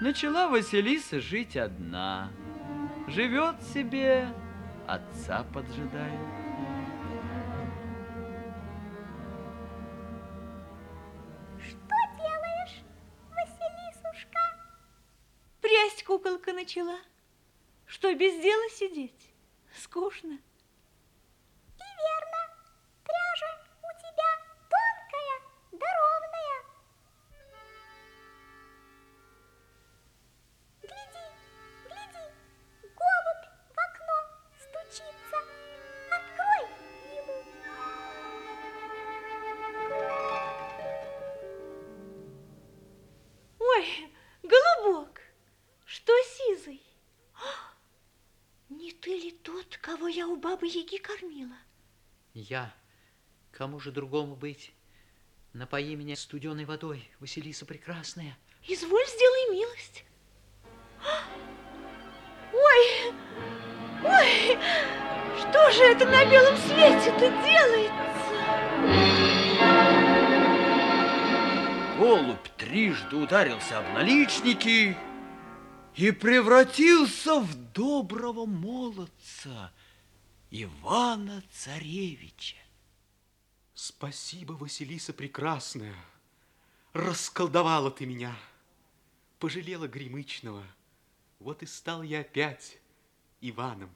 начала Василиса жить одна. Живет себе, отца поджидает. Что делаешь, Василисушка? Прясть куколка начала. Что, без дела сидеть? Скучно. Кого я у бабы Яги кормила? Я. Кому же другому быть? Напои меня студеной водой, Василиса Прекрасная. Изволь, сделай милость. А! Ой, ой, что же это на белом свете-то делается? Голубь трижды ударился об наличники и превратился в доброго молодца Ивана Царевича. Спасибо, Василиса Прекрасная. Расколдовала ты меня. Пожалела Гремычного. Вот и стал я опять Иваном.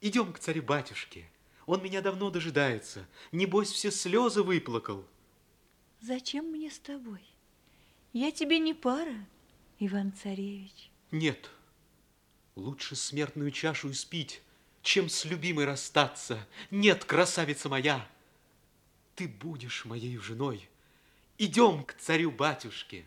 Идем к царю-батюшке. Он меня давно дожидается. Небось, все слезы выплакал. Зачем мне с тобой? Я тебе не пара, Иван-царевич. Нет, лучше смертную чашу испить, чем с любимой расстаться. Нет, красавица моя, ты будешь моей женой. Идем к царю-батюшке.